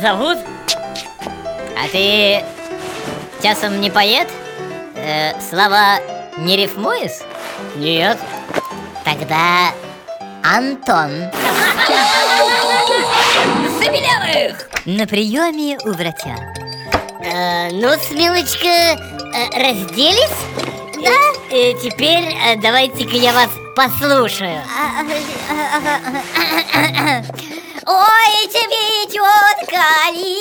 зовут? А ты часом не поэт? Э, слова не рифмуешь? Нет. Тогда Антон Забелявых! на приеме у врача. Э, ну, Смелочка, э, разделись? Да? И теперь э, давайте-ка я вас послушаю. Ой, цветет калина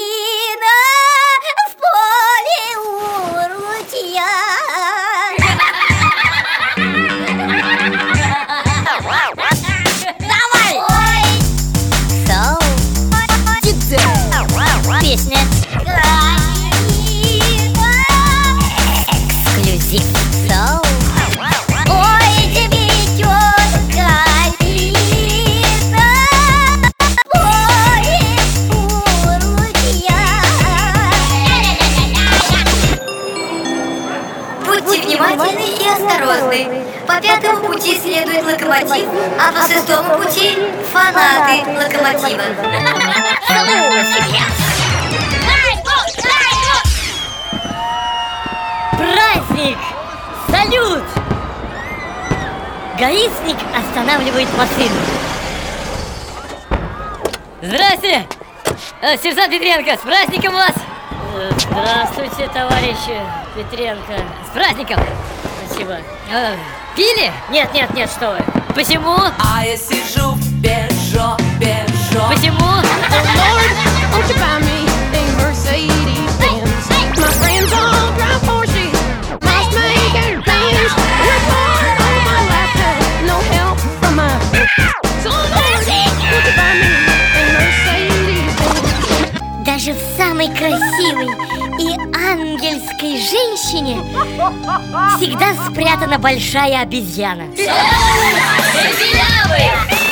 осторожны. По пятому пути следует локомотив, а по шестому пути фанаты локомотива. Праздник! Салют! Гаишник останавливает машину. Здрасте! Э, Сержант Петренко, с праздником вас! Э, Здравствуйте, товарищ Петренко. С праздником! Спасибо. Э, Пили? Нет, нет, нет, что вы. Почему? А я сижу в Пежо, Пежо Почему? Даже в самой красивой и ангельской женщине всегда спрятана большая обезьяна. Белявый!